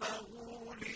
قومه